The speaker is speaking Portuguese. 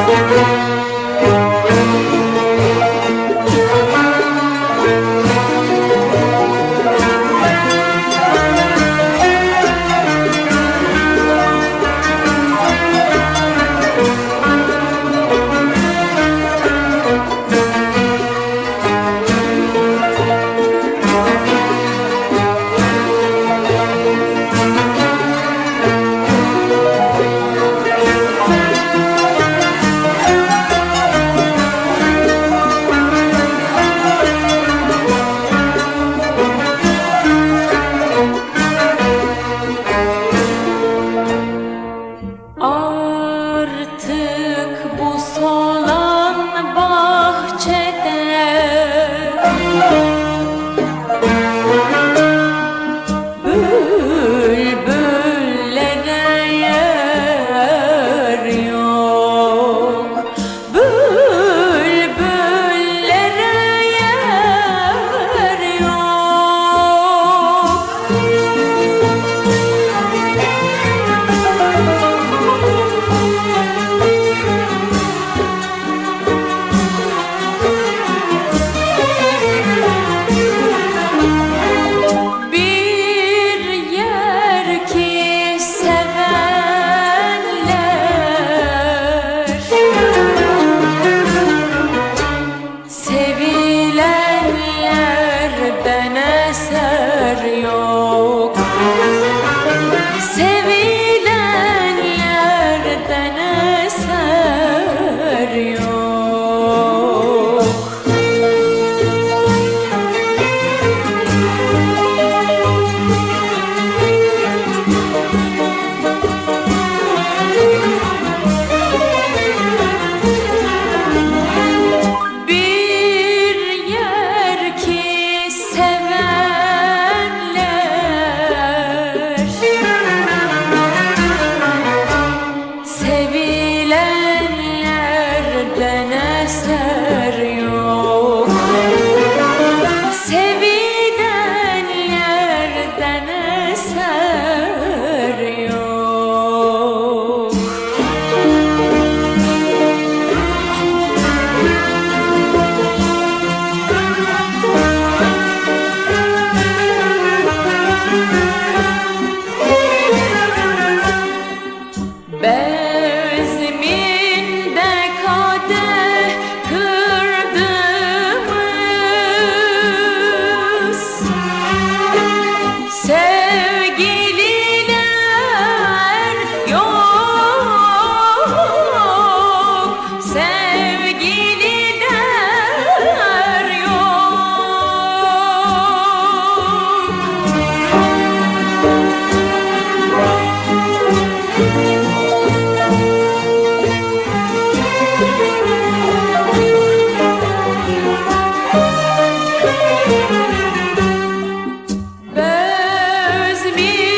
Música me.